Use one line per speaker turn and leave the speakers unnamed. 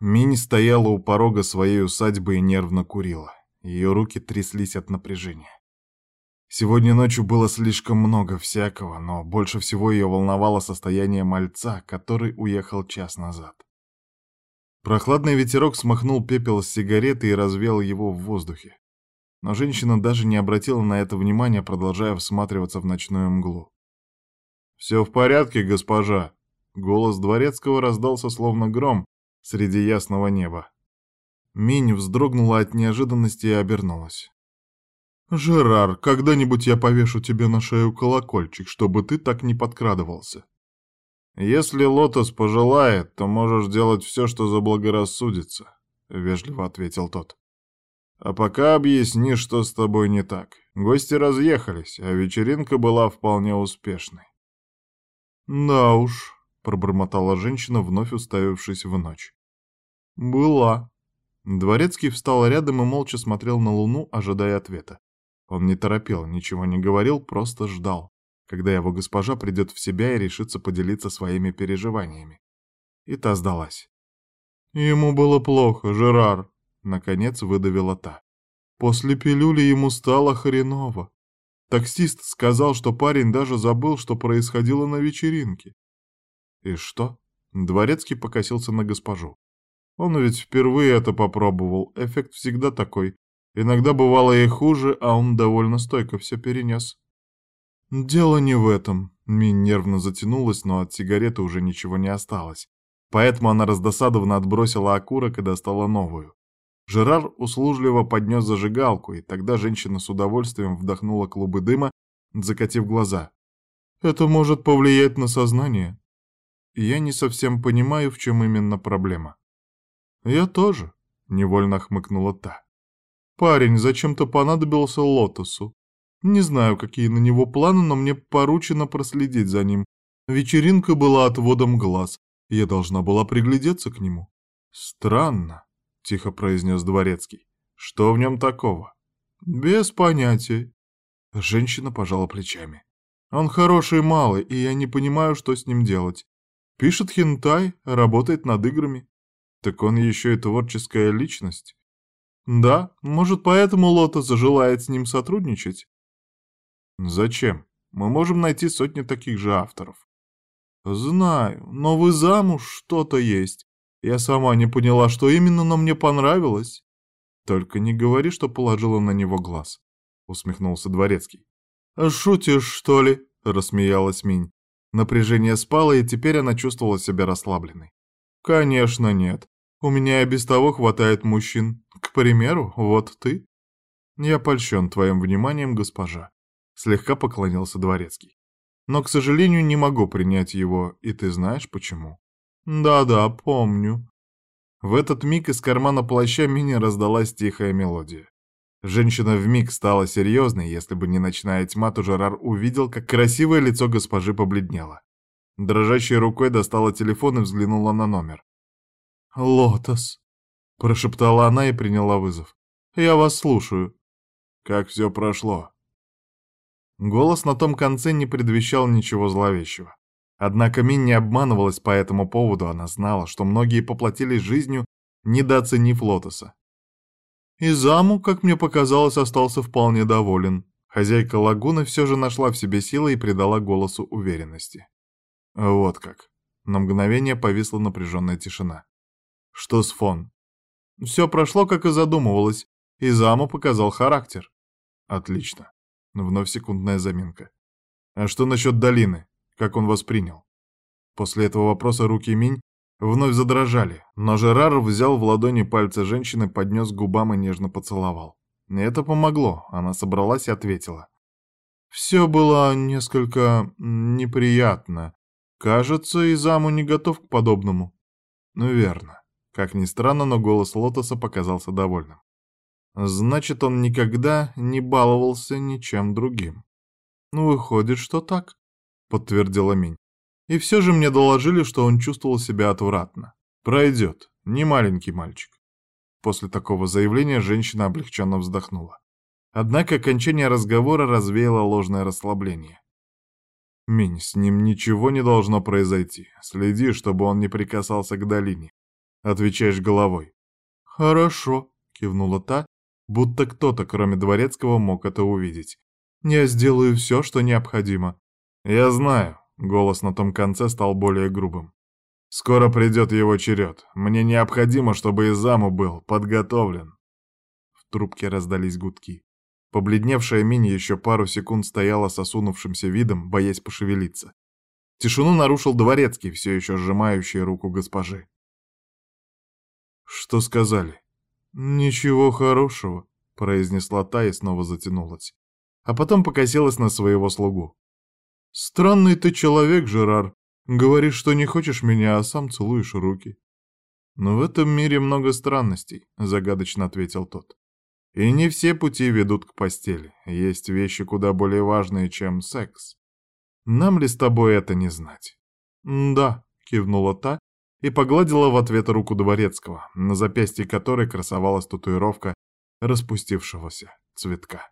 Минь стояла у порога своей усадьбы и нервно курила. Ее руки тряслись от напряжения. Сегодня ночью было слишком много всякого, но больше всего ее волновало состояние мальца, который уехал час назад. Прохладный ветерок смахнул пепел с сигареты и развеял его в воздухе. Но женщина даже не обратила на это внимания, продолжая всматриваться в ночную мглу. «Все в порядке, госпожа!» Голос дворецкого раздался словно гром среди ясного неба. Минь вздрогнула от неожиданности и обернулась. «Жерар, когда-нибудь я повешу тебе на шею колокольчик, чтобы ты так не подкрадывался». «Если Лотос пожелает, то можешь делать все, что заблагорассудится», — вежливо ответил тот. «А пока объясни, что с тобой не так. Гости разъехались, а вечеринка была вполне успешной». «Да уж», — пробормотала женщина, вновь уставившись в ночь. «Была». Дворецкий встал рядом и молча смотрел на луну, ожидая ответа. Он не торопил, ничего не говорил, просто ждал когда его госпожа придет в себя и решится поделиться своими переживаниями. И та сдалась. «Ему было плохо, Жерар», — наконец выдавила та. «После пилюли ему стало хреново. Таксист сказал, что парень даже забыл, что происходило на вечеринке». «И что?» — Дворецкий покосился на госпожу. «Он ведь впервые это попробовал, эффект всегда такой. Иногда бывало и хуже, а он довольно стойко все перенес». «Дело не в этом». Мин нервно затянулась, но от сигареты уже ничего не осталось. Поэтому она раздосадованно отбросила окурок и достала новую. Жерар услужливо поднес зажигалку, и тогда женщина с удовольствием вдохнула клубы дыма, закатив глаза. «Это может повлиять на сознание. Я не совсем понимаю, в чем именно проблема». «Я тоже», — невольно хмыкнула та. «Парень зачем-то понадобился Лотосу. Не знаю, какие на него планы, но мне поручено проследить за ним. Вечеринка была отводом глаз. Я должна была приглядеться к нему. Странно, тихо произнес дворецкий. Что в нем такого? Без понятия. Женщина пожала плечами. Он хороший малый, и я не понимаю, что с ним делать. Пишет хентай, работает над играми. Так он еще и творческая личность. Да, может, поэтому Лотос желает с ним сотрудничать. Зачем? Мы можем найти сотни таких же авторов. Знаю, но вы замуж что-то есть. Я сама не поняла, что именно, но мне понравилось. Только не говори, что положила на него глаз, усмехнулся дворецкий. Шутишь, что ли? рассмеялась Минь. Напряжение спало, и теперь она чувствовала себя расслабленной. Конечно, нет. У меня и без того хватает мужчин. К примеру, вот ты. Я польщен твоим вниманием, госпожа. Слегка поклонился дворецкий. Но, к сожалению, не могу принять его, и ты знаешь почему. Да-да, помню. В этот миг из кармана плаща Мини раздалась тихая мелодия. Женщина вмиг стала серьезной, если бы не ночная тьма, то Жерар увидел, как красивое лицо госпожи побледнело. Дрожащей рукой достала телефон и взглянула на номер. «Лотос», — прошептала она и приняла вызов. «Я вас слушаю». «Как все прошло?» Голос на том конце не предвещал ничего зловещего. Однако Мин не обманывалась по этому поводу, она знала, что многие поплатились жизнью, недооценив Лотоса. И заму, как мне показалось, остался вполне доволен. Хозяйка лагуны все же нашла в себе силы и придала голосу уверенности. Вот как. На мгновение повисла напряженная тишина. Что с фон? Все прошло, как и задумывалось, и заму показал характер. Отлично. Вновь секундная заминка. А что насчет долины? Как он воспринял? После этого вопроса руки Минь вновь задрожали, но Жерар взял в ладони пальцы женщины, поднес к губам и нежно поцеловал. И это помогло, она собралась и ответила. «Все было несколько неприятно. Кажется, Изаму не готов к подобному». «Ну, верно». Как ни странно, но голос Лотоса показался довольным. Значит, он никогда не баловался ничем другим. «Ну, выходит, что так», — подтвердила Минь. «И все же мне доложили, что он чувствовал себя отвратно. Пройдет, не маленький мальчик». После такого заявления женщина облегченно вздохнула. Однако окончание разговора развеяло ложное расслабление. «Минь, с ним ничего не должно произойти. Следи, чтобы он не прикасался к долине. Отвечаешь головой. Хорошо, кивнула та, будто кто-то, кроме Дворецкого, мог это увидеть. Я сделаю все, что необходимо. Я знаю, голос на том конце стал более грубым. Скоро придет его черед. Мне необходимо, чтобы и заму был подготовлен. В трубке раздались гудки. Побледневшая Мини еще пару секунд стояла с осунувшимся видом, боясь пошевелиться. Тишину нарушил дворецкий, все еще сжимающий руку госпожи. «Что сказали?» «Ничего хорошего», — произнесла та и снова затянулась. А потом покосилась на своего слугу. «Странный ты человек, Жерар. Говоришь, что не хочешь меня, а сам целуешь руки». «Но в этом мире много странностей», — загадочно ответил тот. «И не все пути ведут к постели. Есть вещи куда более важные, чем секс. Нам ли с тобой это не знать?» «Да», — кивнула та и погладила в ответ руку дворецкого, на запястье которой красовалась татуировка распустившегося цветка.